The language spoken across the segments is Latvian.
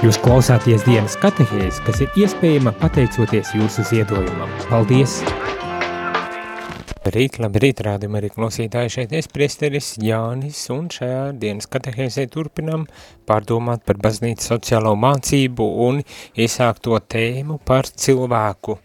Jūs klausāties dienas katehēs, kas ir iespējama pateicoties jūsu ziedojumam. Paldies! Rīt, labi, rīt rādījumi arī klausītāji šeit es priesteris Jānis un šajā dienas katehēzē turpinām pārdomāt par baznīcas sociālo mācību un iesākto tēmu par cilvēku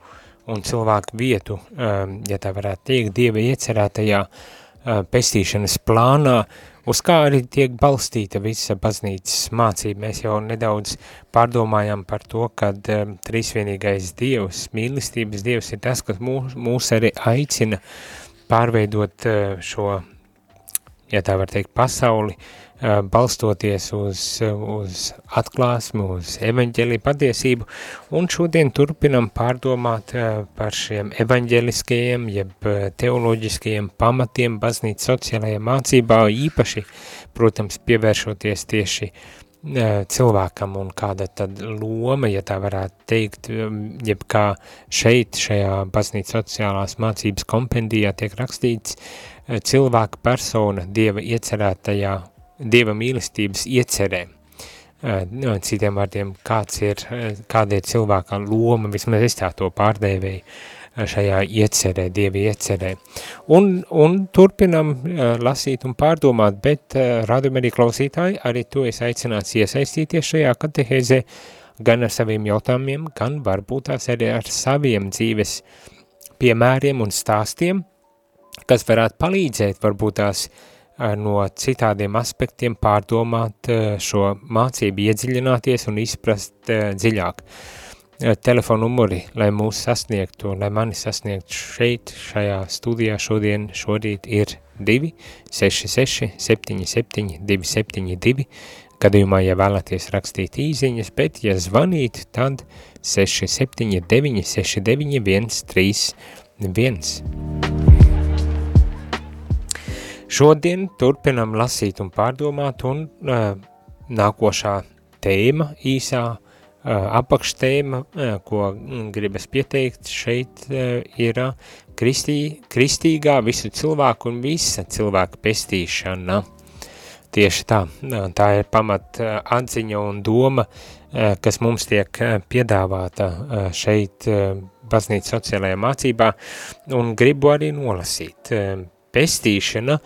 un cilvēku vietu, um, ja tā varētu teikt, Dieva iecerētajā uh, pestīšanas plānā, uz kā arī tiek balstīta visa baznīcas mācība. Mēs jau nedaudz pārdomājam par to, kad um, trīsvienīgais Dievs, mīlestības Dievs ir tas, kas mūs, mūs arī aicina pārveidot uh, šo, ja tā var teikt, pasauli, uh, balstoties uz, uz atklāsmu, uz evaņģēlī patiesību, un šodien turpinam pārdomāt par šiem evaņģēliskajiem, jeb teoloģiskajiem pamatiem baznīcas sociālajā mācībā, īpaši, protams, pievēršoties tieši cilvēkam un kāda tad loma, ja tā varētu teikt, jeb kā šeit, šajā baznīcas sociālās mācības kompendijā tiek rakstīts, cilvēka persona Dieva iecerētajā Dieva mīlestības iecerē. No, citiem vārdiem, kāds ir, kāda ir cilvēka loma, vismaz es tā to pārdēvēju, šajā iecerē, Dievi iecerē. Un, un turpinam lasīt un pārdomāt, bet radumi arī klausītāji, arī tu esi aicināts iesaistīties šajā katehēzē, gan ar saviem jautājumiem, gan varbūt tās arī ar saviem dzīves piemēriem un stāstiem, kas varētu palīdzēt varbūt tās no citādiem aspektiem pārdomāt šo mācību, iedziļināties un izprast dziļāk. Telefonu numuri, lai mūs sasniegtu, lai mani sasniegtu šeit, šajā studijā šodien, šorīt ir 2 66 77 272, gadījumā, ja vēlaties rakstīt īziņas, bet, ja zvanīt, tad 679 69 131. Šodien turpinam lasīt un pārdomāt, un uh, nākošā tēma īsā uh, apakštēma, uh, ko gribas pieteikt šeit, uh, ir kristī, kristīgā visu cilvēku un visa cilvēka pestīšana. Tieši tā, tā ir pamat atziņa un doma, kas mums tiek piedāvāta šeit baznīcas sociālajā mācībā, un gribu arī nolasīt pestīšana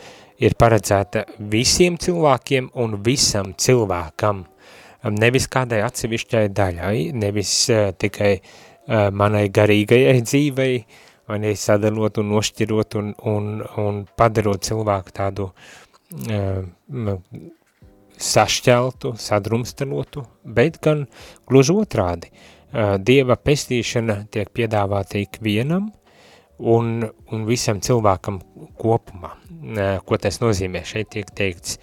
ir paredzēta visiem cilvēkiem un visam cilvēkam, nevis kādai atsevišķai daļai, nevis uh, tikai uh, manai garīgajai dzīvei, vai ne sadalot un nošķirot un, un, un padarot cilvēku tādu uh, sašķeltu, sadrumstalotu, bet gan gluži otrādi. Uh, Dieva pestīšana tiek piedāvāta ikvienam, un, un visam cilvēkam kopumā. Ko tas nozīmē? Šeit tiek teikts,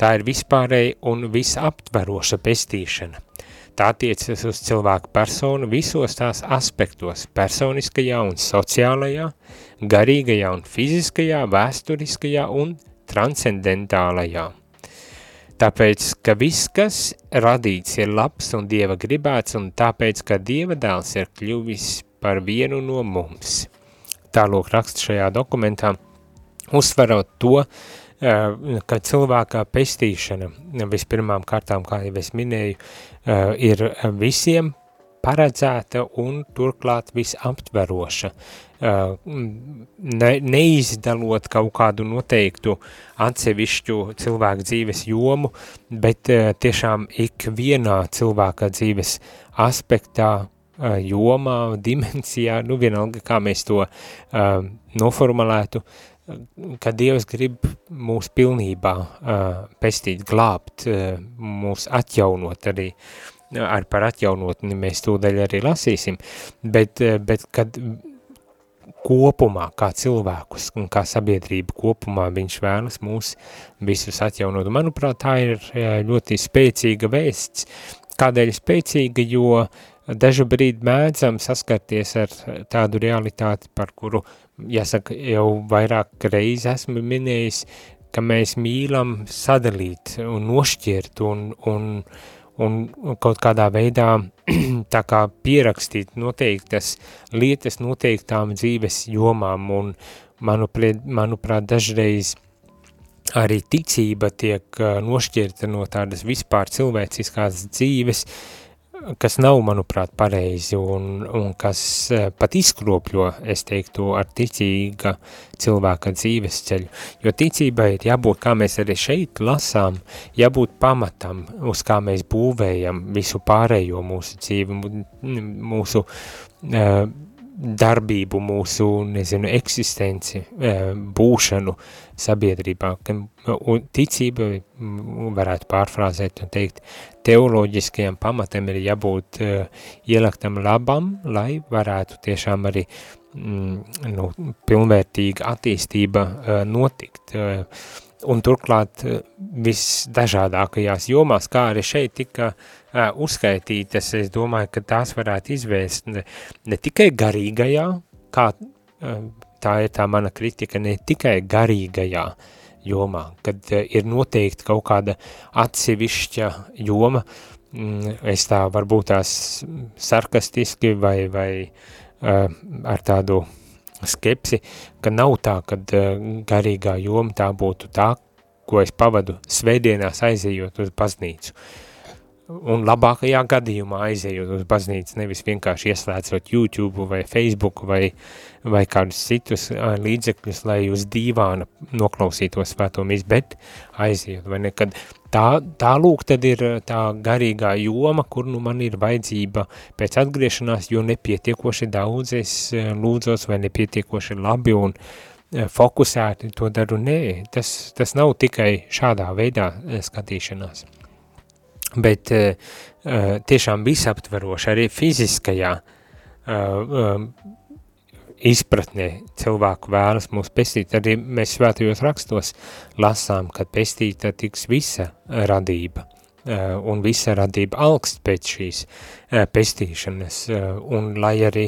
tā ir vispārēja un visaptveroša pestīšana. Tā attiecas uz cilvēku personu visos tās aspektos – personiskajā un sociālajā, garīgajā un fiziskajā, vēsturiskajā un transcendentālajā. Tāpēc, ka viss, kas radīts, ir labs un Dieva gribēts, un tāpēc, ka Dieva dēls ir kļuvis par vienu no mums – tālūk raksta šajā dokumentā, uzsverot to, eh, ka cilvēkā pestīšana vispirmām kārtām, kā jau es minēju, eh, ir visiem paredzēta un turklāt visaptveroša, eh, ne, neizdalot kaut kādu noteiktu atsevišķu cilvēku dzīves jomu, bet tiešām ikvienā cilvēka dzīves aspektā jomā, dimensijā, nu vienalga, kā mēs to uh, noformulētu, ka Dievs grib mūs pilnībā uh, pestīt, glābt, uh, mūs atjaunot arī, ar par atjaunotni mēs tūdaļ arī lasīsim, bet, uh, bet kad kopumā, kā cilvēkus un kā sabiedrība kopumā viņš vēlas mūs visus atjaunot. Manuprāt, tā ir ļoti spēcīga vēsts. Kādēļ spēcīga, jo uh, dažu brīdi mēdzam saskarties ar tādu realitāti, par kuru, jāsaka, jau vairāk reizi esmu minējis, ka mēs mīlam sadalīt un nošķirt un, un, un kaut kādā veidā tā kā pierakstīt noteiktas lietas noteiktām dzīves jomām. Un manuprāt, manuprāt dažreiz arī ticība tiek nošķirta no tādas vispār cilvēciskās dzīves, uh, kas nav, manuprāt, pareizi un, un kas pat izkropļo, es teiktu, ar ticīga cilvēka dzīves ceļu. Jo ticībai ir jābūt, kā mēs arī šeit lasām, jābūt pamatam, uz kā mēs būvējam visu pārējo mūsu dzīvi, mūsu uh, darbību, mūsu, nezinu, eksistenci, uh, būšanu sabiedrībā. Un ticība, varētu pārfrāzēt un teikt, teoloģiskajam pamatam ir jābūt uh, ielektam labam, lai varētu tiešām arī mm, nu, pilnvērtīga attīstība uh, notikt. Uh, un turklāt visdažādākajās jomās, kā arī šeit tika uh, uzskaitītas, es domāju, ka tās varētu izvērst ne, ne tikai garīgajā, kā uh, tā ir tā mana kritika, ne tikai garīgajā, uh, jomā, kad eh, ir noteikti kaut kāda atsevišķa joma, mm, es tā varbūt tās sarkastiski vai, vai uh, ar tādu skepsi, ka nav tā, kad uh, garīgā joma tā būtu tā, ko es pavadu svētdienās aizejot uz baznīcu. Un labākajā gadījumā aizejot uz baznīcu, nevis vienkārši ieslēdzot YouTube vai Facebook vai vai kādus citus līdzekļus, lai uz dīvāna noklausītos svētomis, bet aiziet, vai nekad. Tā, tā lūk tad ir tā garīgā joma, kur nu man ir vajadzība pēc atgriešanās, jo nepietiekoši daudz es lūdzos vai nepietiekoši labi un fokusēti to daru. Nē, tas, tas nav tikai šādā veidā skatīšanās, bet tiešām visaptveroši arī fiziskajā izpratnē cilvēku vēlas mūs pestīt. Arī mēs svētajos rakstos lasām, ka pestīta tiks visa radība un visa radība augst pēc šīs pestīšanas, un lai arī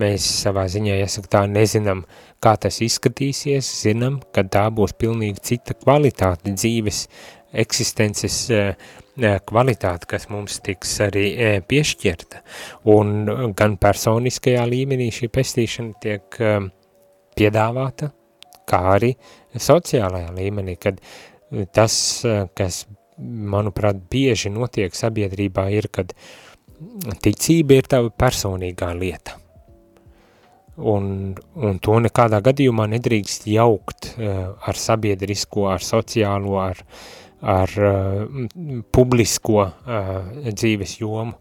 mēs savā ziņā, jāsaka tā, nezinām, kā tas izskatīsies, zinām, ka tā būs pilnīgi cita kvalitāte dzīves eksistences kvalitāte, kas mums tiks arī piešķirta. Un gan personiskajā līmenī šī pestīšana tiek piedāvāta, kā arī sociālajā līmenī, kad tas, kas, manuprāt, bieži notiek sabiedrībā, ir, kad ticība ir tava personīgā lieta. Un, un to nekādā gadījumā nedrīkst jaukt uh, ar sabiedrisko, ar sociālo, ar uh, ar uh, publisko uh, dzīves jomu,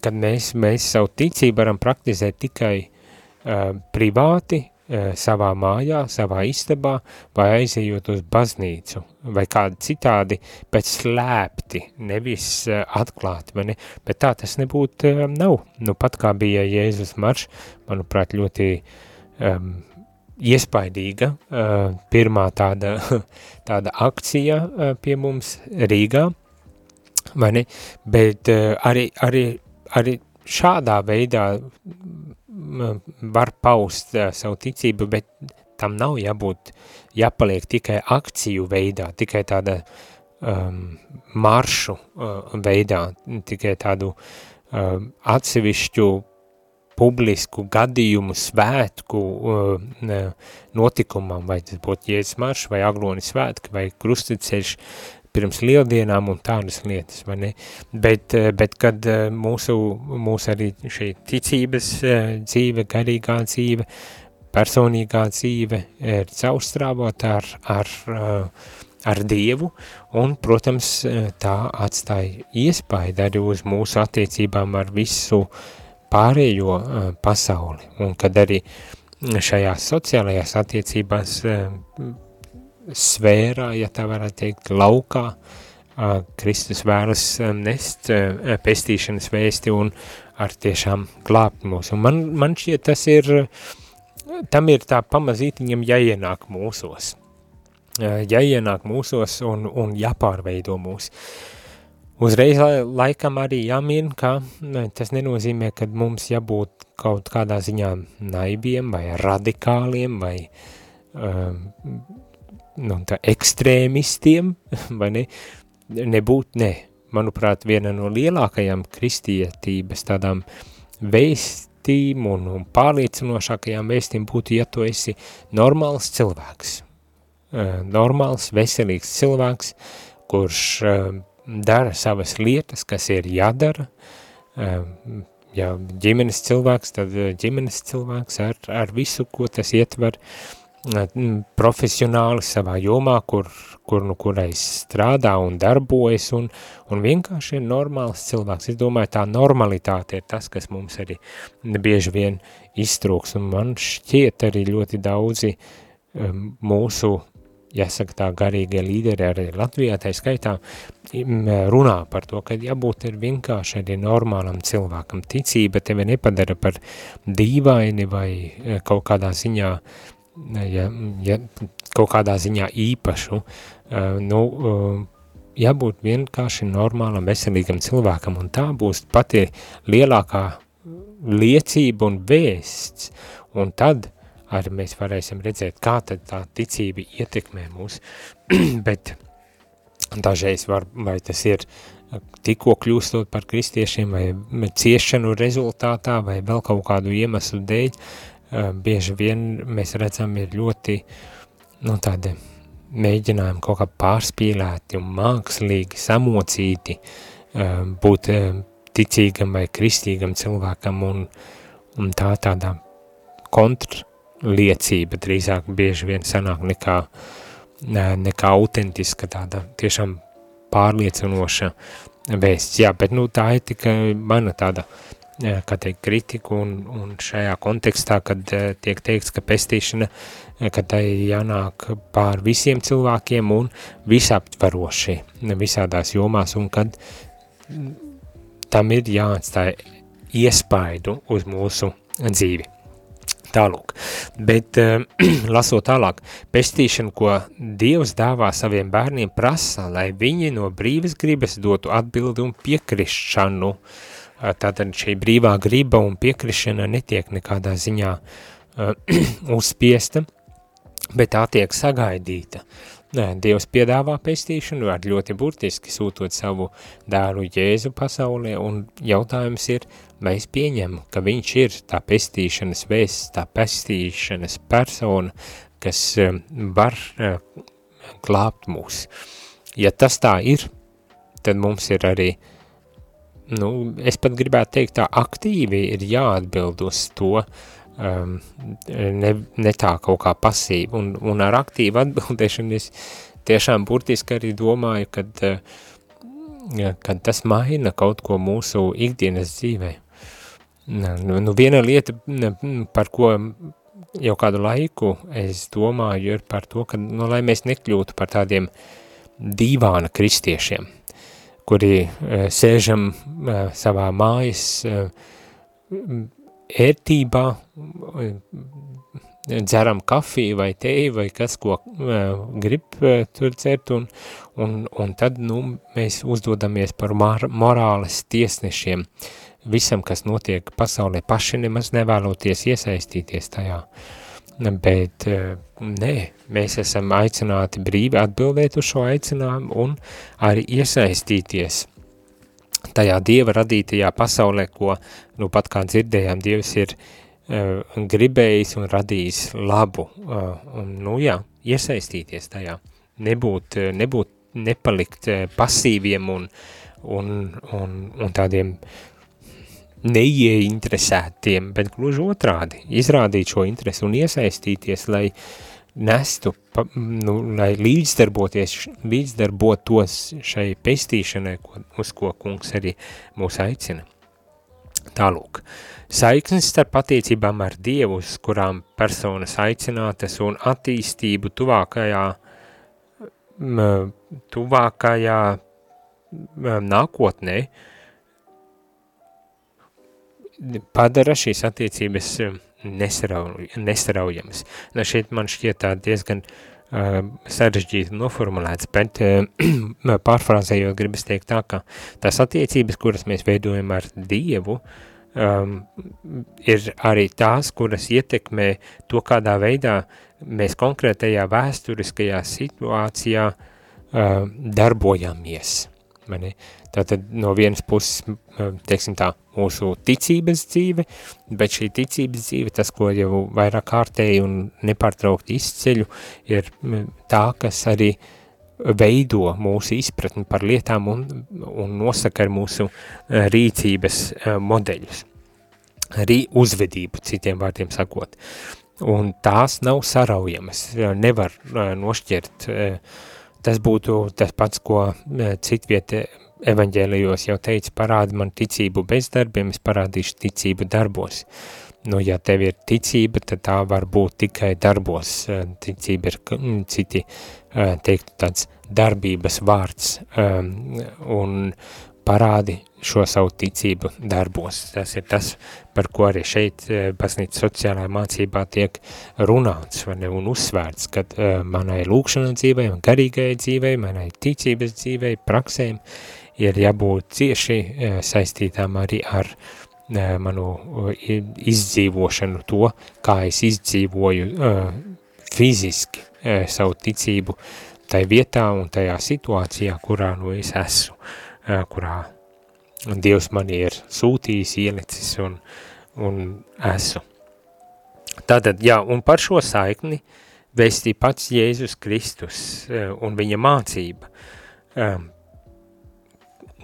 kad mēs, mēs savu ticību varam praktizēt tikai uh, privāti, uh, savā mājā, savā istabā, vai aizejot uz baznīcu, vai kādi citādi pēc slēpti, nevis uh, atklāti, vai ne? bet tā tas nebūtu uh, nav. Nu, pat kā bija Jēzus marš, manuprāt, ļoti um, iespaidīga uh, pirmā tāda, tāda akcija uh, pie mums Rīgā, vai ne? Bet uh, arī, arī, arī šādā veidā var paust uh, savu ticību, bet tam nav jābūt, jāpaliek tikai akciju veidā, tikai tāda um, maršu uh, veidā, tikai tādu uh, atsevišķu publisku gadījumu svētku uh, notikumam, vai tas būtu Jēzus marš, vai agloni svētki, vai krusticeļš pirms lieldienām un tādas lietas, vai ne? Bet, uh, bet kad uh, mūsu, mūsu arī šī ticības dzīve, garīgā dzīve, personīgā dzīve ir caurstrāvota ar, ar, ar Dievu, un, protams, tā atstāja iespaidu arī uz mūsu attiecībām ar visu uh, pārējo uh, pasauli, un kad arī šajās sociālajās attiecībās uh, svērā, ja tā varētu teikt, laukā, Kristus vēlas uh, nest pestīšanas vēsti un ar tiešām glābt mūs. Un man, man šķiet, tas ir, tam ir tā pamazītiņam jāienāk mūsos, jāienāk mūsos un, un jāpārveido mūs. Uh, Uzreiz laikam arī jāmin, ka tas nenozīmē, ka mums jābūt kaut kādā ziņā naiviem vai radikāliem vai um, nu, ekstrēmistiem, vai ne? Nebūt, ne. Manuprāt, viena no lielākajām kristietības tādām vēstīm un, un pārliecinošākajām vēstīm būtu, ja tu esi normāls cilvēks. Uh, normāls, veselīgs cilvēks, kurš uh, dara savas lietas, kas ir jādara, ja ģimenes cilvēks, tad ģimenes cilvēks ar, ar visu, ko tas ietver, profesionāli savā jomā, kur, kur nu kurais strādā un darbojas un, un vienkārši ir normāls cilvēks. Es domāju, tā normalitāte ir tas, kas mums arī bieži vien iztrūks, un man šķiet arī ļoti daudzi um, mūsu jāsaka tā garīgie līderi arī Latvijā, tā skaitā, runā par to, ka jābūt ir vienkārši arī normālam cilvēkam. Ticība tevi nepadara par dīvaini vai e, kaut kādā ziņā, ja, ja, kaut kādā ziņā īpašu, e, nu, e, jābūt vienkārši normālam, veselīgam cilvēkam, un tā būs pati lielākā liecība un vēsts, un tad, arī mēs varēsim redzēt, kā tad tā ticība ietekmē mūs, bet dažreiz var, vai tas ir tikko kļūstot par kristiešiem, vai ciešanu rezultātā, vai vēl kaut kādu iemeslu dēļ, bieži vien mēs redzam ir ļoti, nu tādi mēģinājumi kaut kā pārspīlēti un mākslīgi, samocīti būt ticīgam vai kristīgam cilvēkam un, un tā tādā kontra liecība drīzāk bieži vien sanāk nekā, nekā autentiska tāda tiešām pārliecinoša vēsts. Jā, bet nu, tā ir tikai mana tāda, kā teikt, kritika un, un šajā kontekstā, kad tiek teikts, ka pestīšana, ka tai jānāk pār visiem cilvēkiem un visaptvaroši visādās jomās un kad tam ir jāatstāja iespaidu uz mūsu dzīvi. Tālūk, bet uh, lasot tālāk, pestīšana, ko Dievs dāvā saviem bērniem prasa, lai viņi no brīvas gribas dotu atbildi un piekrišanu. Uh, tātad šī brīvā griba un piekrišana netiek nekādā ziņā uh, uzspiesta, bet tā tiek sagaidīta. Dievs piedāvā pestīšanu ar ļoti burtiski sūtot savu dēlu Jēzu pasaulē, un jautājums ir, mēs pieņemam, ka viņš ir tā pestīšanas vēsts, tā pestīšanas persona, kas um, var uh, glābt mūs. Ja tas tā ir, tad mums ir arī, nu, es pat gribētu teikt tā aktīvi ir jāatbild uz to, uh, um, ne, ne tā kaut kā pasīvi, un, un ar aktīvu atbildēšanu es tiešām burtiski arī domāju, kad, uh, kad tas maina kaut ko mūsu ikdienas dzīvē. Nu, nu viena lieta, par ko jau kādu laiku es domāju, ir par to, ka, nu, lai mēs nekļūtu par tādiem dīvāna kristiešiem, kuri uh, sēžam uh, savā mājas ērtībā, dzeram kafiju vai teju vai kas, ko grib tur dzert, un, un, un tad nu, mēs uzdodamies par mor morāles tiesnešiem visam, kas notiek pasaulē, paši nemaz nevēloties iesaistīties tajā. Bet nē, mēs esam aicināti brīvi atbildēt uz šo aicinājumu un arī iesaistīties tajā Dieva radītajā pasaulē, ko, nu pat kā dzirdējām, Dievs ir uh, gribējis un radījis labu, uh, un, nu jā, iesaistīties tajā, nebūt, uh, nebūt nepalikt pasīviem un, un, un, un tādiem neieinteresētiem, bet gluži otrādi, izrādīt šo interesi un iesaistīties, lai uh, nestu, pa, nu, lai līdzdarboties, līdzdarbotos šai pestīšanai, ko, uz ko kungs arī mūs aicina. Tālūk, saiknes starp attiecībām ar Dievu, uz kurām personas aicinātas un attīstību tuvākajā, m, tuvākajā m, nākotnē, padara šīs attiecības m, nesarauj, nesaraujamas. Nu, šeit man šķiet tā diezgan uh, sarežģīti noformulēts, bet uh, pārfrāzējot gribas teikt tā, ka tās attiecības, kuras mēs veidojam ar Dievu, um, ir arī tās, kuras ietekmē to, kādā veidā mēs konkrētajā vēsturiskajā situācijā uh, darbojamies. Mani. Tātad no vienas puses, teiksim tā, mūsu ticības dzīve, bet šī ticības dzīve, tas, ko jau vairāk kārtēji un nepārtraukti izceļu, ir tā, kas arī veido mūsu izpratni par lietām un, un nosaka ar mūsu rīcības modeļus. Arī uzvedību, citiem vārdiem sakot. Un tās nav saraujamas, nevar nošķirt. Tas būtu tas pats, ko citvieta evaņģēlijos jau teica, parāda man ticību bez darbiem, es parādīšu ticību darbos. Nu, ja tev ir ticība, tad tā var būt tikai darbos. Ticība ir citi teikt tāds darbības vārds un parādi šo savu ticību darbos. Tas ir tas, par ko arī šeit baznīca sociālajā mācībā tiek runāts ne, un uzsvērts, kad manai lūkšanai dzīvei un garīgajai dzīvei, manai ticības dzīvei, praksēm ir jābūt cieši saistītām arī ar manu izdzīvošanu to, kā es izdzīvoju fiziski savu ticību tai vietā un tajā situācijā, kurā nu es esmu, kurā Dievs mani ir sūtījis, ielicis un, un esmu. Tātad, jā, un par šo saikni vēstī pats Jēzus Kristus un viņa mācība,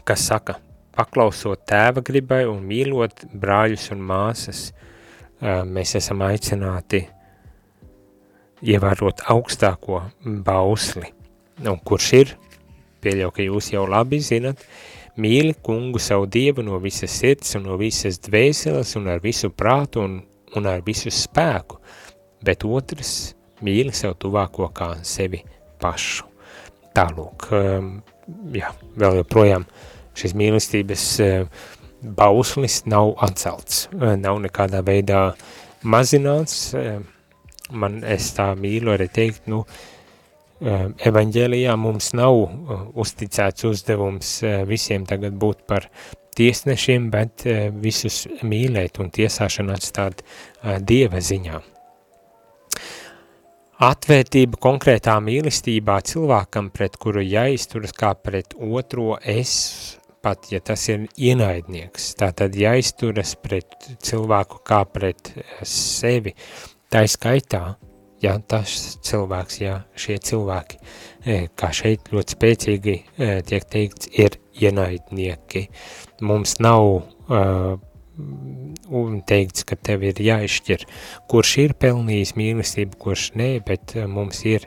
kas saka, paklausot tēva gribai un mīlot brāļus un māsas, mēs esam aicināti ievērot augstāko bausli, un kurš ir, pieļau, ka jūs jau labi zinat, mīli kungu savu dievu no visas sirds un no visas dvēseles un ar visu prātu un, un ar visu spēku, bet otrs mīli savu tuvāko kā sevi pašu. Tālūk, um, jā, vēl joprojām šis mīlestības uh, bauslis nav atcelts, uh, nav nekādā veidā mazināts, uh, man es tā mīlu arī teikt, nu, eh, evaņģēlijā mums nav uzticēts uzdevums visiem tagad būt par tiesnešiem, bet visus mīlēt un tiesāšanu atstāt Dieva ziņā. Atvērtība konkrētā mīlestībā cilvēkam, pret kuru jāizturas kā pret otro es, pat ja tas ir ienaidnieks, tātad jāizturas pret cilvēku kā pret sevi, Tā skaitā, ja tas cilvēks, ja šie cilvēki, e, kā šeit ļoti spēcīgi e, tiek teikts, ir ienaidnieki. Mums nav uh, teikts, ka tev ir jāizšķir, kurš ir pelnījis mīlestību, kurš nē, bet mums ir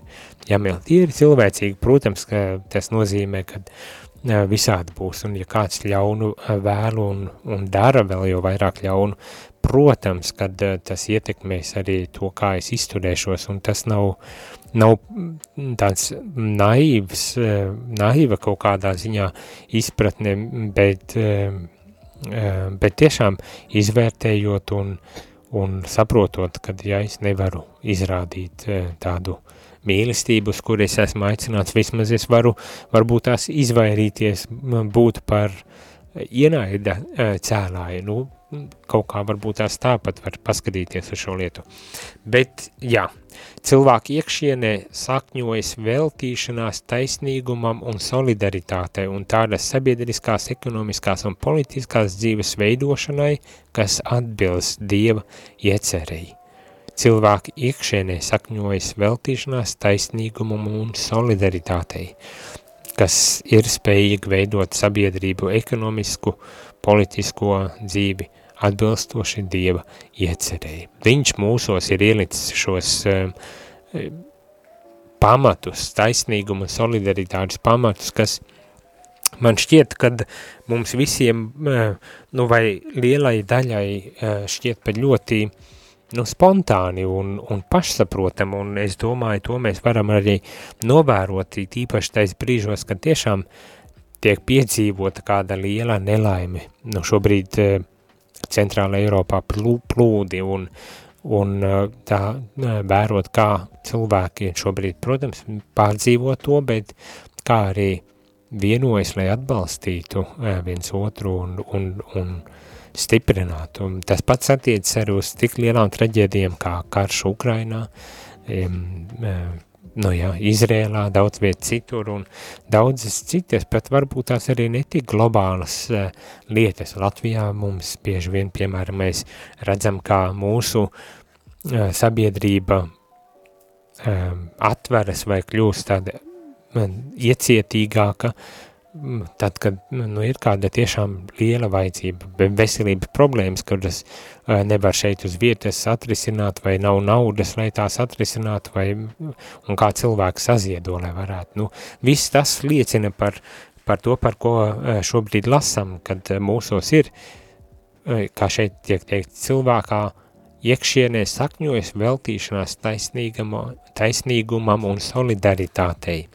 jāmīl tīri cilvēcīgi. Protams, ka tas nozīmē, ka visādi būs, un ja kāds ļaunu vēlu un, un dara vēl jau vairāk ļaunu, protams, kad uh, tas ietekmēs arī to, kā es izturēšos, un tas nav, nav tāds naivs, uh, naiva kaut kādā ziņā izpratne, bet, uh, bet tiešām izvērtējot un, un saprotot, kad ja es nevaru izrādīt tādu mīlestību, uz kur es esmu aicināts, vismaz es varu varbūt tās izvairīties, būt par ienaida cēlāju, nu, kaut kā varbūt tās tāpat var paskatīties uz šo lietu. Bet, jā, cilvēki iekšienē sakņojas veltīšanās taisnīgumam un solidaritātei un tādas sabiedriskās, ekonomiskās un politiskās dzīves veidošanai, kas atbilst Dieva iecerēji. Cilvēki iekšienē sakņojas veltīšanās taisnīgumam un solidaritātei, kas ir spējīgi veidot sabiedrību ekonomisku, politisko dzīvi atbilstoši Dieva iecerēji. Viņš mūsos ir ielicis šos uh, pamatus, taisnīguma, solidaritātes pamatus, kas man šķiet, kad mums visiem, uh, nu vai lielai daļai uh, šķiet pat ļoti nu, spontāni un, un pašsaprotam, un es domāju, to mēs varam arī novērot, tīpaši tais brīžos, kad tiešām tiek piedzīvota kāda liela nelaime. Nu, šobrīd uh, centrāla Eiropā plūdi un, un tā vērot, kā cilvēki šobrīd, protams, pārdzīvo to, bet kā arī vienojas, lai atbalstītu viens otru un, un, un stiprinātu. Tas pats attiecas arī uz tik lielām traģēdijām kā karš Ukrainā, nu jā, Izrēlā, daudz viet citur un daudzas citas, bet varbūt tās arī netik globālas uh, lietas. Latvijā mums bieži vien, piemēram, mēs redzam, kā mūsu uh, sabiedrība uh, atveras vai kļūst tāda iecietīgāka, tad, kad nu, ir kāda tiešām liela vajadzība, veselības problēmas, kuras nevar šeit uz vietas atrisināt, vai nav naudas, lai tās atrisināt, vai, un kā cilvēks saziedo, lai varētu. Nu, viss tas liecina par, par to, par ko šobrīd lasam, kad mūsos ir, kā šeit tiek teikt, cilvēkā iekšienē sakņojas veltīšanās taisnīgumam un solidaritātei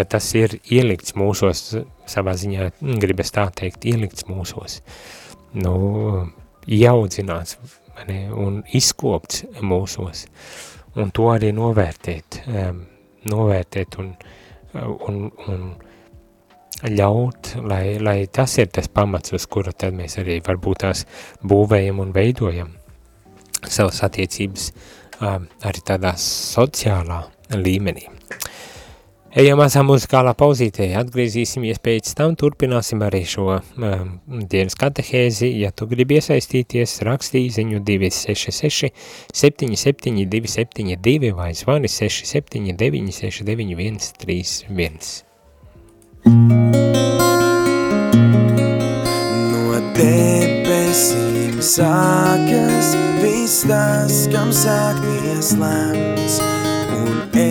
ka tas ir ielikts mūsos, savā ziņā, gribas tā teikt, ielikts mūsos, nu, ieaudzināts ne, un izkopts mūsos, un to arī novērtēt, um, novērtēt un, un, un ļaut, lai, lai tas ir tas pamats, uz kura tad mēs arī varbūt tās būvējam un veidojam savas attiecības um, arī tādā sociālā līmenī. Ejam mazā muzikālā pauzītē, atgriezīsimies pēc tam, turpināsim arī šo um, dienas katehēzi, ja tu gribi iesaistīties, rakstī ziņu 266 77 272 vai zvani 679 691 31. No debesīm sākas viss tas, kam sākties lemts, un eņģeļu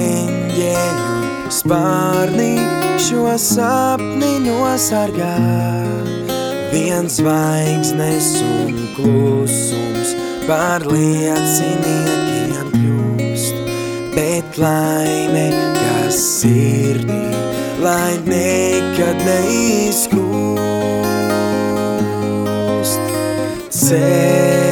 spārnī šo sapni nosargā. Viens zvaigznes un klusums par lieciniekiem kļūst, bet laime, kas sirdī, lai nekad neizkūst. Cerībā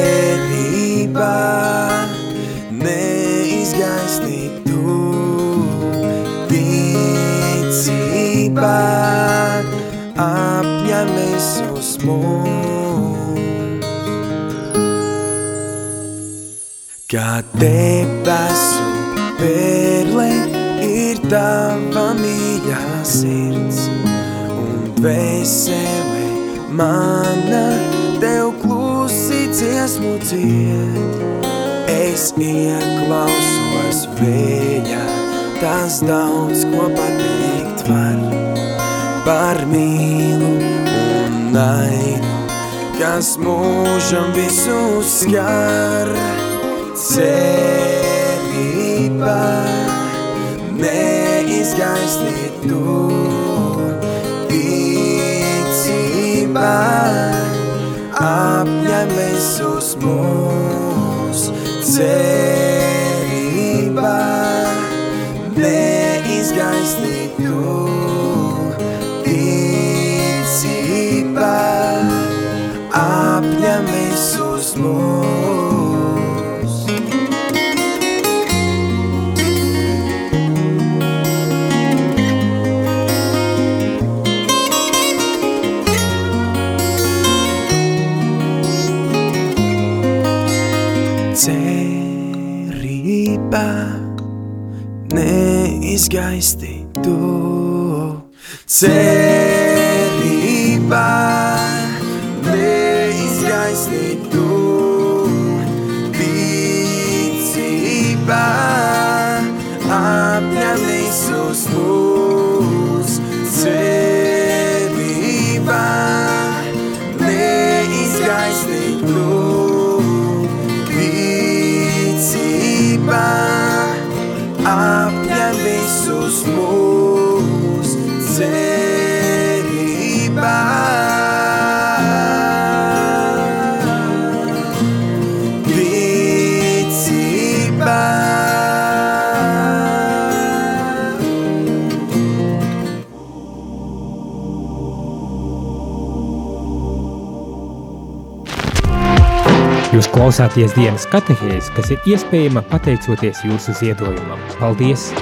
ticībā apņem visus mūs. Kā debesu perle ir tava mīļā sirds un vesele mana tev klusi dziesmu dzied. Es ieklausos viņa, tas daudz ko pateikt var par mīlu un naidu, kas mūžam visu skar. Cerībā neizgaisnīt tu, ticībā apņem visus mūs. Cerībā neizgaisnīt tu, neizgaisti tu. Cerībā visus mūs cerībā. Ticībā. Jūs klausāties dienas katehēs, kas ir iespējama pateicoties jūsu ziedojumam. Paldies!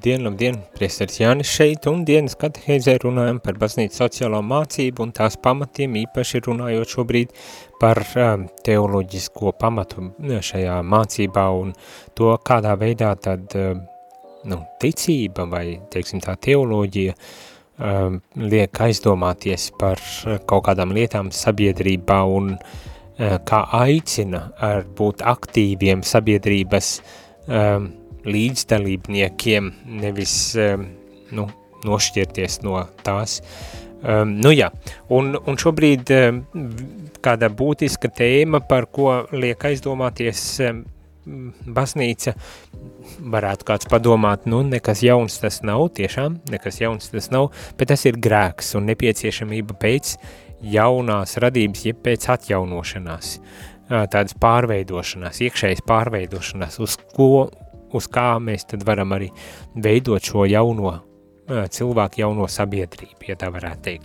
Labdien, labdien, priesteris Jānis šeit un dienas katehēzē runājam par baznīcu sociālo mācību un tās pamatiem, īpaši runājot šobrīd par um, teoloģisko pamatu šajā mācībā un to, kādā veidā tad um, nu, ticība vai, teiksim, tā teoloģija um, liek aizdomāties par kaut kādām lietām sabiedrībā un kā aicina ar būt aktīviem sabiedrības um, līdzdalībniekiem, nevis um, nu, nošķirties no tās. Um, nu jā, un, un šobrīd um, kāda būtiska tēma, par ko liek aizdomāties um, baznīca, varētu kāds padomāt, nu, nekas jauns tas nav, tiešām, nekas jauns tas nav, bet tas ir grēks un nepieciešamība pēc jaunās radības, jeb pēc atjaunošanās, tādas pārveidošanās, iekšējas pārveidošanās, uz ko, uz kā mēs tad varam arī veidot šo jauno cilvēku jauno sabiedrību, ja tā varētu teikt.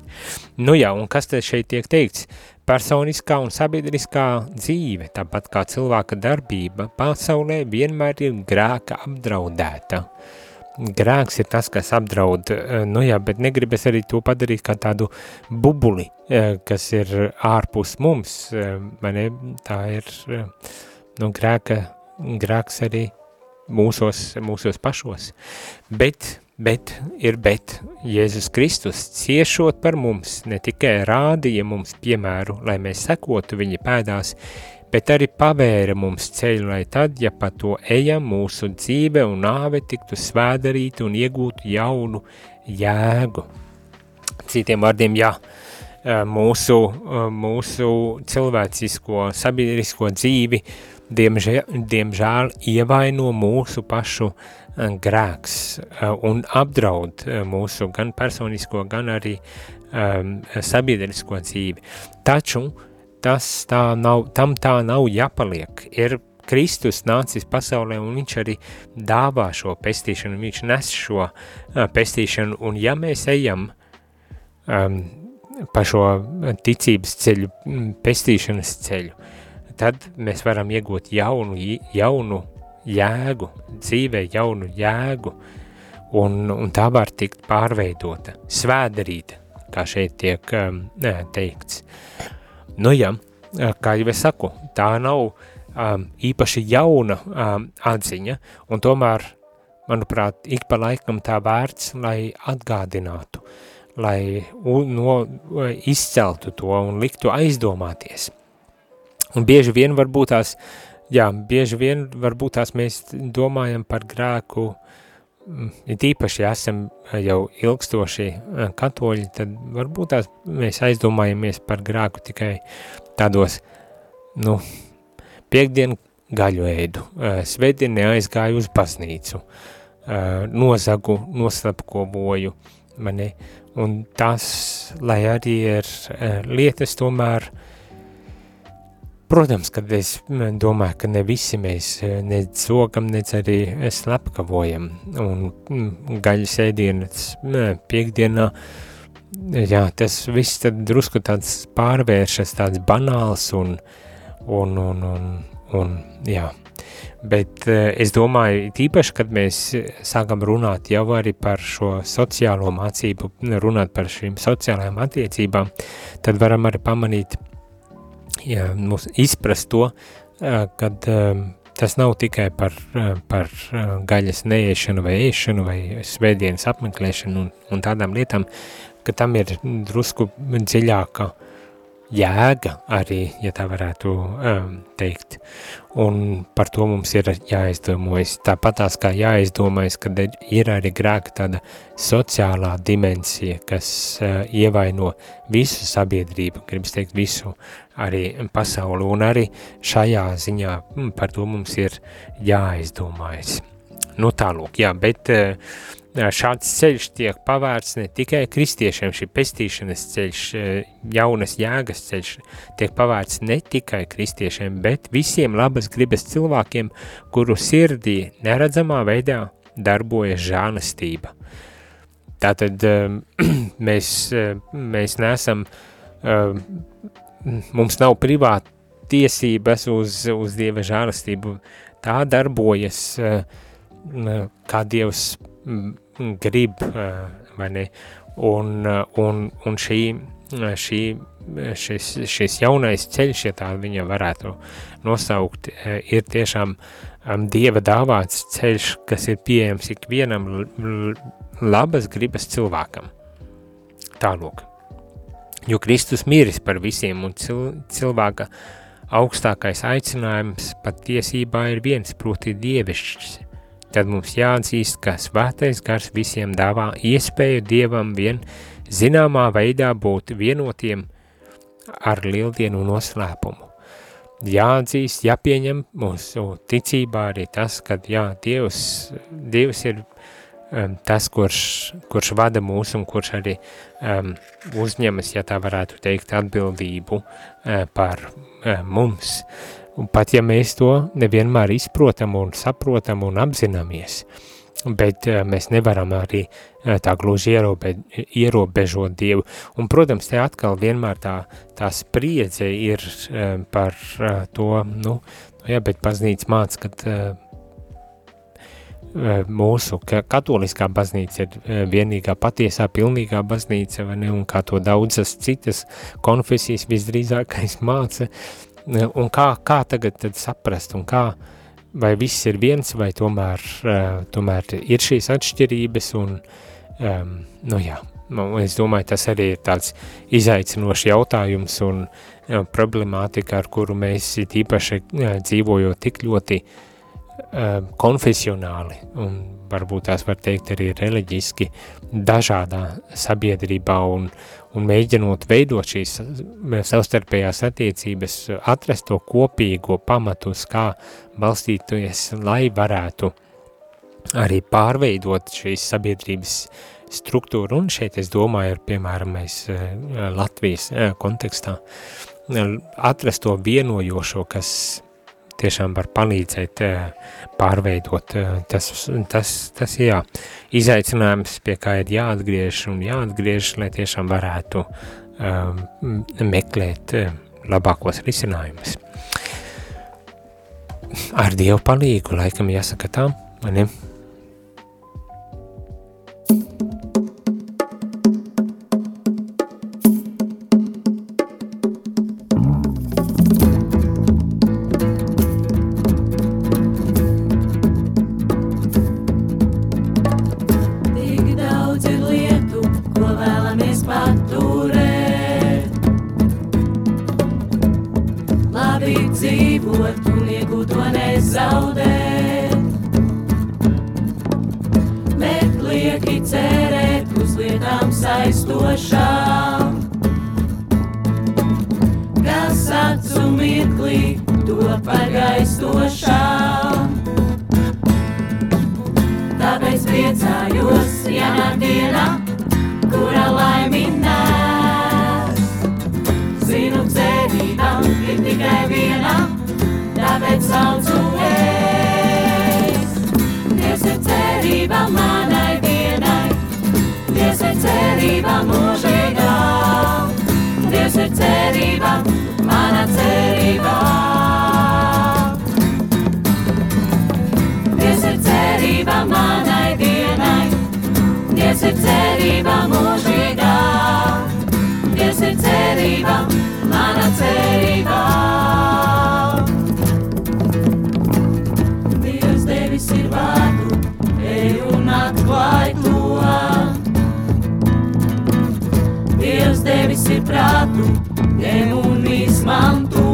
Nu jā, un kas te šeit tiek teikts? Personiskā un sabiedriskā dzīve, tāpat kā cilvēka darbība, pasaulē vienmēr ir grēka apdraudēta. Grēks ir tas, kas apdraud, nu jā, bet negribas arī to padarīt kā tādu bubuli, kas ir ārpus mums, vai ne, tā ir, nu, grēka, grēks arī mūsos, mūsos pašos, bet Bet ir bet, Jēzus Kristus ciešot par mums ne tikai rādīja mums piemēru, lai mēs sekotu viņa pēdās, bet arī pavēra mums ceļu, lai tad, ja pa to ejam, mūsu dzīve un nāve tiktu svēdarīti un iegūtu jaunu jēgu. Citiem vārdiem, jā, mūsu, mūsu cilvēcisko, sabiedrisko dzīvi, diemžēl, diemžēl ievaino mūsu pašu uh, grēks eh, un apdraud eh, mūsu gan personisko, gan arī um, sabiedrisko dzīvi. Taču tas tā nav, tam tā nav jāpaliek. Ir Kristus nācis pasaulē un viņš arī dāvā šo pestīšanu, viņš nes šo uh, pestīšanu un ja mēs ejam um, pa šo ticības ceļu, pestīšanas ceļu, tad mēs varam iegūt jaunu, jaunu jēgu, dzīvē jaunu jēgu, un, un tā var tikt pārveidota, svēdarīta, kā šeit tiek um, teikts. Nu jā, kā jau es saku, tā nav um, īpaši jauna um, atziņa, un tomēr, manuprāt, ik pa laikam tā vērts, lai atgādinātu, lai no, izceltu to un liktu aizdomāties. Un bieži vien varbūt tās jā, bieži vien varbūt tās mēs domājam par grēku, mm, it īpaši, ja esam jau ilgstoši eh, katoļi, tad varbūt tās mēs aizdomājamies par grēku tikai tādos, nu, piekdienu gaļu ēdu, eh, svētdien neaizgāju uz baznīcu, eh, nozagu, noslapkovoju, mani, un tas, lai arī ir lietas tomēr, uh, Protams, kad es domāju, ka ne visi mēs e, nec zogam, nec arī slepkavojam, un gaļas ēdienas piekdienā, jā, tas viss tad drusku tāds pārvēršas, tāds banāls un, un, un, un, un jā. Bet e, es domāju, tīpaši, kad mēs sākam runāt jau arī par šo sociālo mācību, runāt par šīm sociālajām attiecībām, tad varam arī pamanīt, ja, mums izprast to, kad tas nav tikai par, par gaļas neēšanu vai ēšanu vai svētdienas apmeklēšanu un, un tādām lietām, ka tam ir drusku dziļāka jēga arī, ja tā varētu um, teikt. Un par to mums ir jāizdomājas. Tāpatās kā jāizdomājas, kad ir arī grēka tāda sociālā dimensija, kas uh, ievaino visu sabiedrību, gribas teikt visu arī pasauli, un arī šajā ziņā mm, par to mums ir jāizdomājas. Nu tālūk, jā, bet uh, šāds ceļš tiek pavērts ne tikai kristiešiem, šī pestīšanas ceļš, jaunas jēgas ceļš tiek pavērts ne tikai kristiešiem, bet visiem labas gribas cilvēkiem, kuru sirdī neredzamā veidā darbojas žānestība. Tātad mēs, mēs nesam, mums nav privāta tiesības uz, uz Dieva žānestību, tā darbojas, kā Dievs grib, vai ne, un, un, un šī, šī, šis, šis jaunais ceļš, ja tā viņa varētu nosaukt, ir tiešām Dieva dāvāts ceļš, kas ir pieejams ikvienam labas gribas cilvēkam. Tālūk. Jo Kristus miris par visiem un cil, cilvēka augstākais aicinājums patiesībā ir viens, proti dievišķis. Tad mums jāatzīst, ka svētais gars visiem dāvā iespēju dievam vien zināmā veidā būt vienotiem ar lieldienu noslēpumu. Jāatzīst, jāpieņem mūsu ticībā arī tas, ka jā, Dievs, Dievs ir um, tas, kurš, kurš vada mūs un kurš arī um, uzņemas, ja tā varētu teikt, atbildību uh, par uh, mums. Un pat ja mēs to nevienmēr izprotam un saprotam un apzināmies, bet uh, mēs nevaram arī uh, tā gluži ierobe, ierobežot Dievu. Un, protams, te atkal vienmēr tā, tā spriedze ir uh, par uh, to, nu, nu jā, bet baznīca māca, ka uh, mūsu katoliskā baznīca ir vienīgā patiesā, pilnīgā baznīca, vai ne, un kā to daudzas citas konfesijas visdrīzākais māca, un kā, kā tagad tad saprast, un kā, vai viss ir viens, vai tomēr, tomēr ir šīs atšķirības, un, um, nu jā, es domāju, tas arī ir tāds izaicinošs jautājums un problemātika, ar kuru mēs īpaši dzīvojot tik ļoti uh, konfesionāli un varbūt tās var teikt arī reliģiski dažādā sabiedrībā un, un mēģinot veidot šīs savstarpējās attiecības, atrast to kopīgo pamatu, uz kā balstīties, lai varētu arī pārveidot šīs sabiedrības struktūru, un šeit es domāju, ar, piemēram, mēs uh, Latvijas uh, kontekstā atrast to vienojošo, kas tiešām var palīdzēt eh, pārveidot. Eh, tas, tas, tas jā, izaicinājums, pie kā ir jāatgriež un jāatgriež, lai tiešām varētu um, meklēt labākos risinājumus. Ar Dievu palīgu laikam jāsaka tā, vai ne? to, tu nieku to nezaudēt. Bet lieki cerēt uz lietām saistošām, kas acu mirklī to pagaistošām. Tāpēc priecājos, ja man diena, kura laimīga. manai vienai. Dievs ir cerība mūžīgā, Dievs ir cerība, mana cerība. Dievs ir cerība manai dienai, Dievs ir cerība mūžīgā, Dievs ir cerība, mana cerība. atklāj to. Dievs devis ir prātu, ņem un izmanto.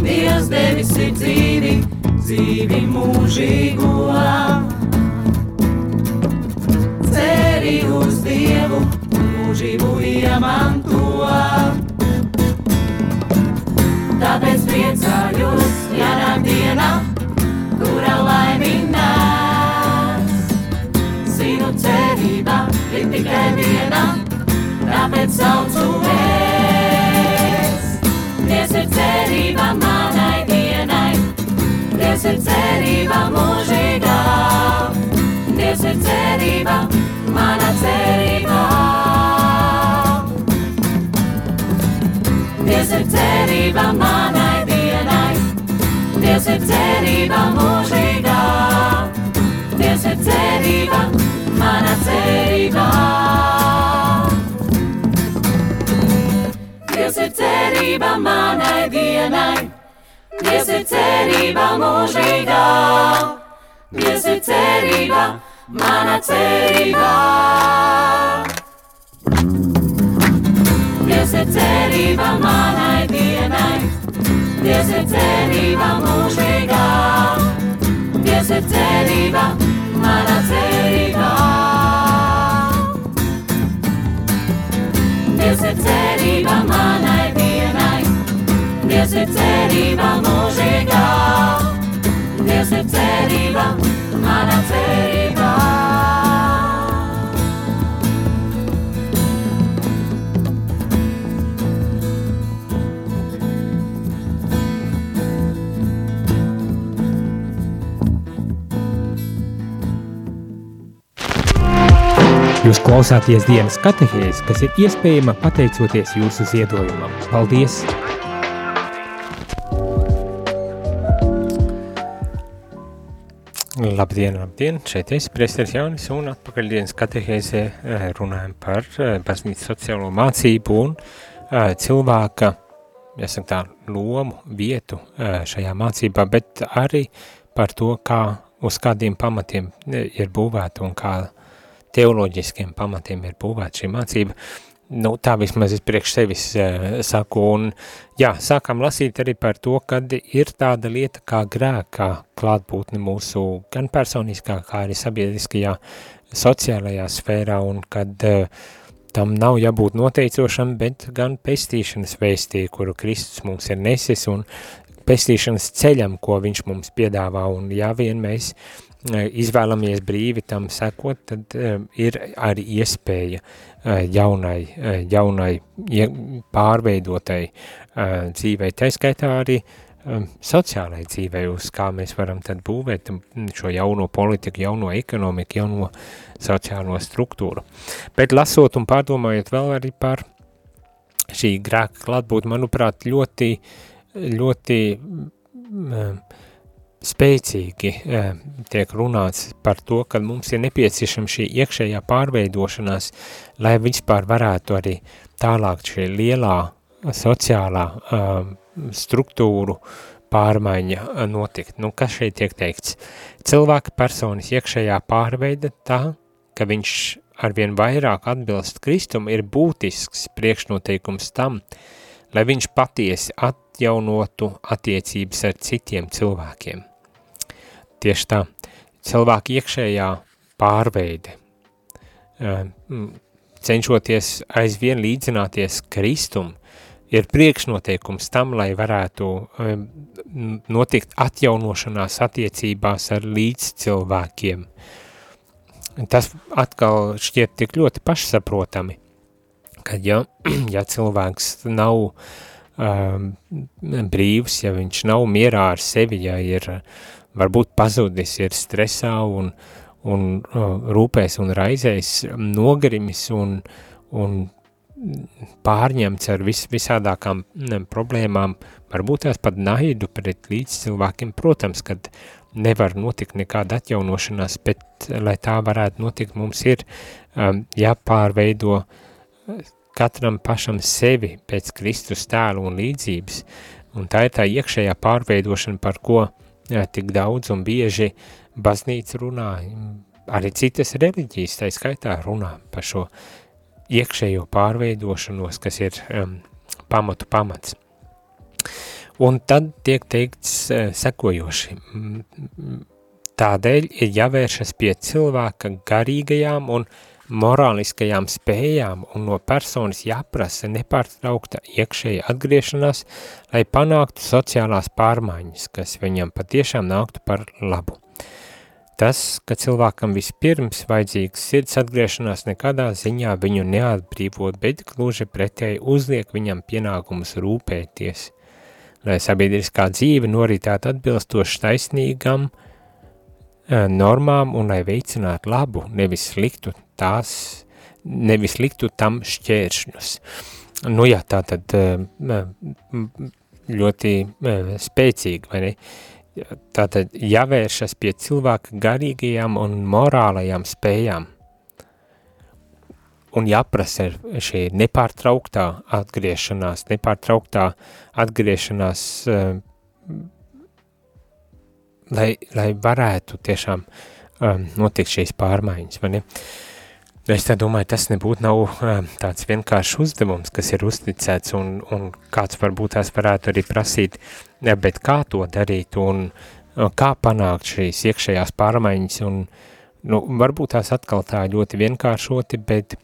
Dievs devis ir dzīvi, dzīvi mūžīgo. Ceri uz Dievu, mūžību iemanto. Tāpēc priecājos! atsaucu es. Dievs ir cerība manai dienai, Dievs ir cerība mūžīgā. Dievs ir cerība, mana cerība. Dievs ir cerība manai dienai, Dievs ir cerība mūžīgā. Dievs ir cerība, mana cerība. ir cerība manai dienai, Dievs ir cerība mūžīgā, Dievs ir cerība, mana cerība. Dievs ir cerība manai dienai, Dievs ir cerība mūžīgā, Dievs ir cerība, mana cerība. Dievs ir cerība manai dienai. Dievs ir cerība mūžīgā, Dievs ir cerība, mana cerība. Jūs klausāties dienas katehēs, kas ir iespējama pateicoties jūsu ziedojumam. Paldies! Labdien, labdien! Šeit es, Priesteris Jaunis, un atpakaļdienas katehēzē eh, runājam par eh, baznīcas sociālo mācību un eh, cilvēka, jāsaka tā, lomu, vietu šajā mācībā, bet arī par to, kā uz kādiem pamatiem ir būvēta un kā teoloģiskiem pamatiem ir būvēta šī mācība. Nu, tā vismaz es priekš sevis uh, saku, un jā, sākam lasīt arī par to, kad ir tāda lieta kā grēkā klātbūtne mūsu gan personiskā, kā arī sabiedriskajā, sociālajā sfērā, un kad uh, tam nav jābūt noteicošam, bet gan pestīšanas vēstī, kuru Kristus mums ir nesis, un pestīšanas ceļam, ko viņš mums piedāvā, un ja vien mēs izvēlamies brīvi tam sekot, tad ir arī iespēja jaunai, jaunai pārveidotai dzīvei, tā skaitā arī sociālai dzīvei, uz kā mēs varam tad būvēt šo jauno politiku, jauno ekonomiku, jauno sociālo struktūru. Bet lasot un pārdomājot vēl arī par šī grēka klātbūt, manuprāt, ļoti, ļoti spēcīgi tiek runāts par to, ka mums ir nepieciešama šī iekšējā pārveidošanās, lai vispār varētu arī tālāk šī lielā sociālā um, struktūru pārmaiņa notikt. Nu, kas šeit tiek teikts? Cilvēka personas iekšējā pārveida tā, ka viņš arvien vairāk atbilst Kristum, ir būtisks priekšnoteikums tam, lai viņš patiesi atjaunotu attiecības ar citiem cilvēkiem. Tieši tā, cilvēka iekšējā pārveide, cenšoties aizvien līdzināties Kristum, ir priekšnoteikums tam, lai varētu notikt atjaunošanās attiecībās ar līdzcilvēkiem. Tas atkal šķiet tik ļoti pašsaprotami, ka ja, ja cilvēks nav um, brīvs, ja viņš nav mierā ar sevi, ja ir uh, varbūt pazudis, ir stresā un, un uh, rūpēs un raizēs, nogrimis un, un pārņemts ar vis, visādākām problēmām, varbūt tās pat naidu pret līdz cilvēkiem, protams, kad nevar notikt nekāda atjaunošanās, bet lai tā varētu notikt, mums ir um, jāpārveido katram pašam sevi pēc Kristus tēlu un līdzības, un tā ir tā iekšējā pārveidošana, par ko uh, tik daudz un bieži baznīca runā, arī citas reliģijas, tā skaitā runā par šo iekšējo pārveidošanos, kas ir um, pamatu pamats. Un tad tiek teikts uh, sekojoši, tādēļ ir jāvēršas pie cilvēka garīgajām un uh, morāliskajām spējām un no personas jāprasa nepārtraukta iekšēja atgriešanās, lai panāktu sociālās pārmaiņas, kas viņam patiešām nāktu par labu. Tas, ka cilvēkam vispirms vajadzīgs sirds atgriešanās nekādā ziņā viņu neatbrīvot, bet gluži pretēji uzliek viņam pienākumus rūpēties, lai sabiedriskā dzīve noritētu atbilstoši taisnīgam eh, normām un lai veicinātu labu, nevis sliktu tās nevis liktu tam šķēršņus. Nu jā, tā tad eh, ļoti eh, spēcīgi, vai ne? Tātad jāvēršas pie cilvēka garīgajām un morālajām spējām. Un jāprasa šī nepārtrauktā atgriešanās, nepārtrauktā atgriešanās, eh, lai, lai varētu tiešām notikt šīs pārmaiņas, vai ne? Uh, Es tā domāju, tas nebūtu nav tāds vienkāršs uzdevums, kas ir uzticēts un, un kāds varbūt tās varētu arī prasīt, bet kā to darīt un kā panākt šīs iekšējās pārmaiņas un, nu, varbūt tās atkal tā ļoti vienkāršoti, bet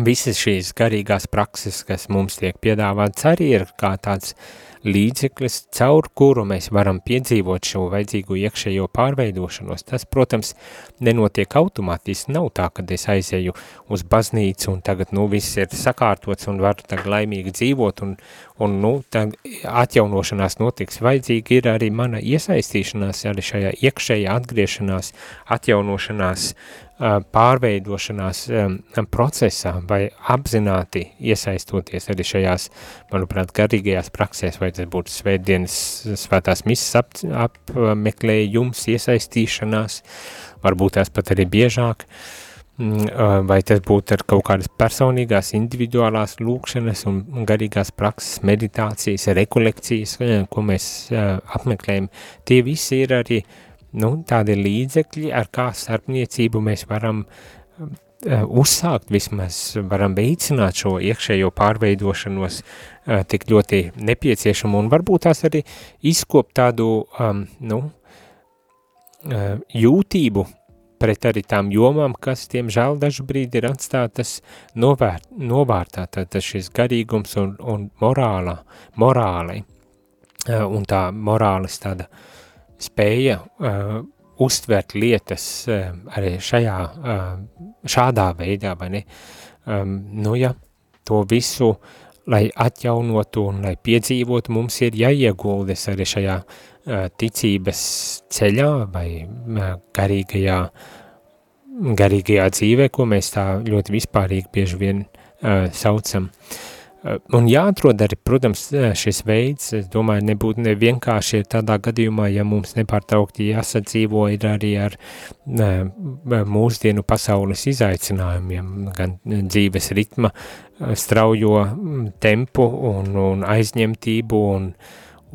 visas šīs garīgās prakses, kas mums tiek piedāvāts, arī ir kā tāds uh, līdzeklis, caur kuru mēs varam piedzīvot šo vajadzīgo iekšējo pārveidošanos. Tas, protams, nenotiek automātiski, nav tā, kad es aizēju uz baznīcu un tagad, nu, viss ir sakārtots un varu tagad laimīgi dzīvot un, un nu, tā atjaunošanās notiks. Vajadzīga ir arī mana iesaistīšanās, arī šajā iekšējā atgriešanās, atjaunošanās pārveidošanās procesā vai apzināti iesaistoties arī šajās, manuprāt, garīgajās praksēs, vai tas būtu svētdienas svētās misas ap, apmeklējums, iesaistīšanās, varbūt tās pat arī biežāk, mm, vai tas būtu ar kaut kādas personīgās, individuālās lūkšanas un garīgās prakses, meditācijas, rekolekcijas, ko mēs apmeklējam, tie visi ir arī nu, tādi līdzekļi, ar kā starpniecību mēs varam uzsākt vismaz, varam veicināt šo iekšējo pārveidošanos tik ļoti nepieciešamu un varbūt tās arī izkop tādu, um, nu, jūtību pret arī tām jomām, kas, tiemžēl, dažu brīdi ir atstātas novērt, novārtā, tad šis garīgums un, un morāla, morāli, un tā morālis tāda spēja uh, uztvert lietas uh, arī šajā, uh, šādā veidā, vai ne? Um, nu ja, to visu, lai atjaunotu un lai piedzīvotu, mums ir jāieguldes arī šajā uh, ticības ceļā vai uh, garīgajā, garīgajā dzīvē, ko mēs tā ļoti vispārīgi bieži vien uh, saucam. Uh, Un jāatrod arī, protams, šis veids, es domāju, nebūtu nevienkārši tādā gadījumā, ja mums nepārtraukti jāsadzīvo ir arī ar ne, mūsdienu pasaules izaicinājumiem, gan dzīves ritma, straujo tempu un, un aizņemtību un,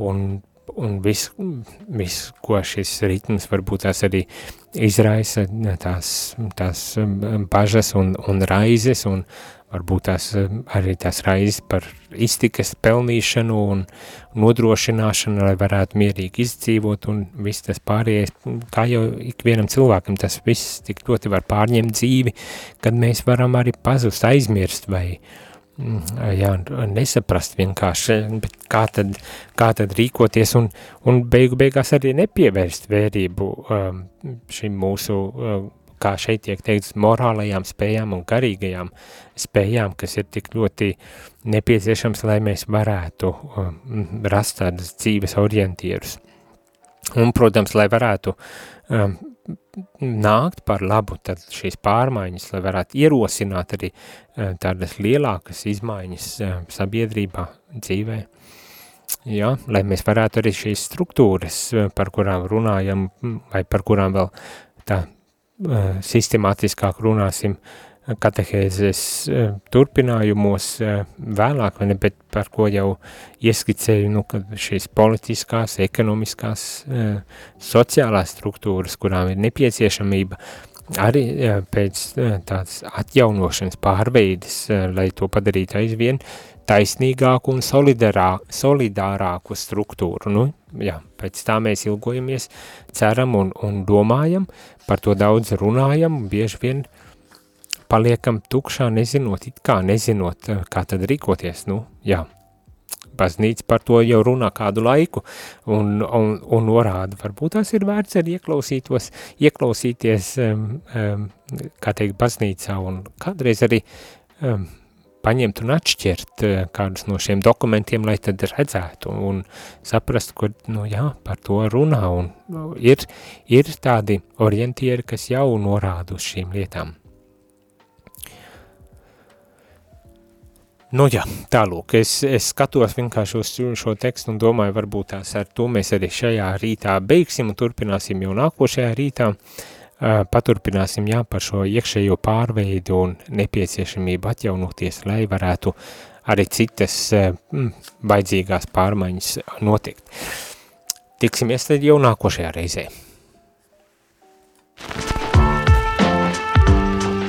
un, un viss, vis, ko šis ritms varbūt tās arī izraisa, tās, tās bažas un, un raizes un, varbūt tās eh, arī tās raizes par iztikas pelnīšanu un nodrošināšanu, lai varētu mierīgi izdzīvot un viss tas pārējais, kā jau ikvienam cilvēkam tas viss tik ļoti var pārņemt dzīvi, kad mēs varam arī pazust, aizmirst vai mm, jā, nesaprast vienkārši, bet kā tad, kā tad rīkoties un, un beigu beigās arī nepievērst vērību um, šim mūsu um, kā šeit tiek teikts, morālajām spējām un garīgajām spējām, kas ir tik ļoti nepieciešams, lai mēs varētu um, rast tādas dzīves orientierus. Un, protams, lai varētu um, nākt par labu tad šīs pārmaiņas, lai varētu ierosināt arī um, tādas lielākas izmaiņas um, sabiedrībā, dzīvē. Ja, lai mēs varētu arī šīs struktūras, par kurām runājam, vai par kurām vēl tā Eh, sistemātiskāk runāsim katehēzes eh, turpinājumos eh, vēlāk, ne, bet par ko jau ieskicēju, nu, kad šīs politiskās, ekonomiskās, sociālās struktūras, kurām ir nepieciešamība arī pēc tādas atjaunošanas pārveides, lai to padarītu aizvien taisnīgāku un solidarā, solidārāku struktūru. Nu, jā, pēc tā mēs ilgojamies, ceram un, un domājam, par to daudz runājam, bieži vien paliekam tukšā, nezinot, it kā nezinot, eh, kā tad rīkoties, nu, jā. Baznīca par to jau runā kādu laiku un, un, un norāda, varbūt tās ir vērts arī ieklausītos, ieklausīties, um, um, kā teikt, baznīcā un kādreiz arī um, paņemt un atšķirt eh, kādus no šiem dokumentiem, lai tad redzētu un saprast, kur, nu jā, par to runā un nu, ir, ir tādi orientieri, kas jau norāda uz šīm lietām. Nu jā, tālūk, es, es skatos vienkārši uz šo tekstu un domāju, varbūt tās ar to mēs arī šajā rītā beigsim un turpināsim jau nākošajā rītā. Uh, paturpināsim jā, par šo iekšējo pārveidu un nepieciešamību atjaunoties, lai varētu arī citas mm, baidzīgās pārmaiņas notikt. Tiksimies tad jau nākošajā reizē.